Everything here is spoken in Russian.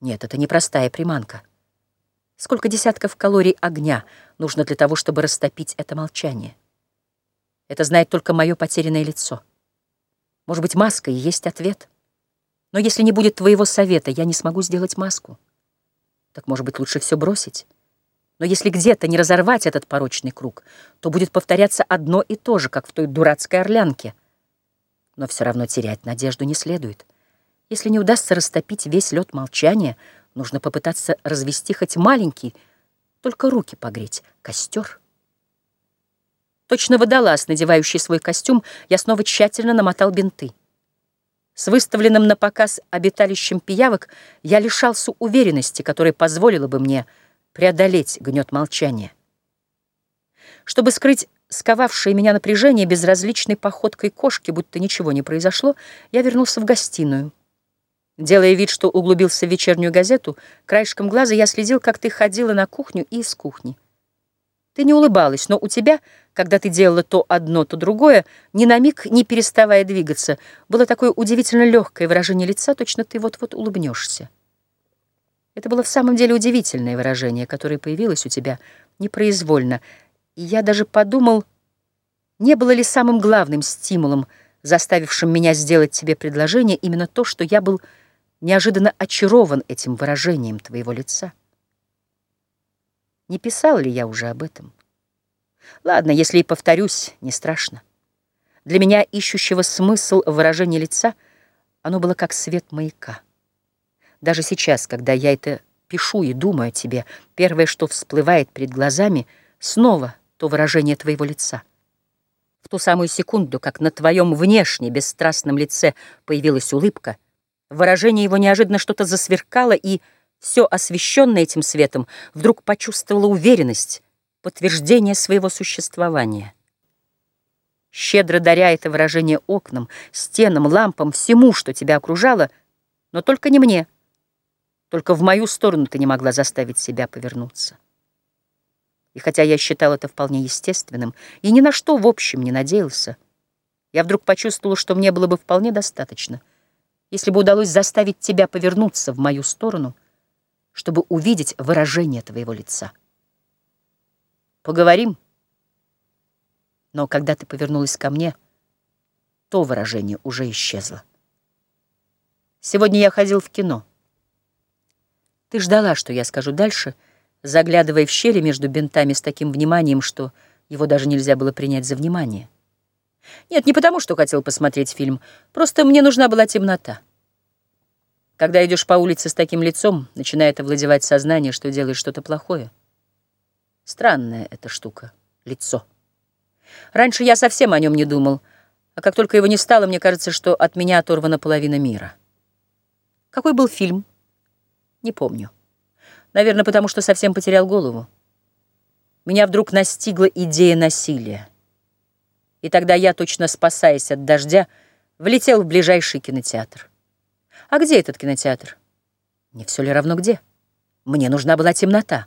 Нет, это не простая приманка. Сколько десятков калорий огня нужно для того, чтобы растопить это молчание? Это знает только мое потерянное лицо. Может быть, маска и есть ответ. Но если не будет твоего совета, я не смогу сделать маску. Так, может быть, лучше все бросить? Но если где-то не разорвать этот порочный круг, то будет повторяться одно и то же, как в той дурацкой орлянке. Но все равно терять надежду не следует. Если не удастся растопить весь лед молчания, нужно попытаться развести хоть маленький, только руки погреть, костер. Точно водолаз, надевающий свой костюм, я снова тщательно намотал бинты. С выставленным на показ обиталищем пиявок я лишался уверенности, которая позволила бы мне преодолеть гнет молчания. Чтобы скрыть сковавшее меня напряжение безразличной походкой кошки, будто ничего не произошло, я вернулся в гостиную. Делая вид, что углубился в вечернюю газету, краешком глаза я следил, как ты ходила на кухню и из кухни. Ты не улыбалась, но у тебя, когда ты делала то одно, то другое, ни на миг, не переставая двигаться, было такое удивительно легкое выражение лица, точно ты вот-вот улыбнешься. Это было в самом деле удивительное выражение, которое появилось у тебя непроизвольно, и я даже подумал, не было ли самым главным стимулом, заставившим меня сделать тебе предложение, именно то, что я был неожиданно очарован этим выражением твоего лица. Не писал ли я уже об этом? Ладно, если и повторюсь, не страшно. Для меня, ищущего смысл выражения лица, оно было как свет маяка. Даже сейчас, когда я это пишу и думаю о тебе, первое, что всплывает перед глазами, снова то выражение твоего лица. В ту самую секунду, как на твоем внешне бесстрастном лице появилась улыбка, выражение его неожиданно что-то засверкало и все освещенное этим светом, вдруг почувствовала уверенность, подтверждение своего существования. Щедро даря это выражение окнам, стенам, лампам, всему, что тебя окружало, но только не мне. Только в мою сторону ты не могла заставить себя повернуться. И хотя я считал это вполне естественным и ни на что в общем не надеялся, я вдруг почувствовал, что мне было бы вполне достаточно, если бы удалось заставить тебя повернуться в мою сторону — чтобы увидеть выражение твоего лица. Поговорим. Но когда ты повернулась ко мне, то выражение уже исчезло. Сегодня я ходил в кино. Ты ждала, что я скажу дальше, заглядывая в щели между бинтами с таким вниманием, что его даже нельзя было принять за внимание. Нет, не потому, что хотел посмотреть фильм, просто мне нужна была темнота. Когда идешь по улице с таким лицом, начинает овладевать сознание, что делаешь что-то плохое. Странная эта штука — лицо. Раньше я совсем о нем не думал, а как только его не стало, мне кажется, что от меня оторвана половина мира. Какой был фильм? Не помню. Наверное, потому что совсем потерял голову. Меня вдруг настигла идея насилия. И тогда я, точно спасаясь от дождя, влетел в ближайший кинотеатр. А где этот кинотеатр? Не все ли равно где? Мне нужна была темнота.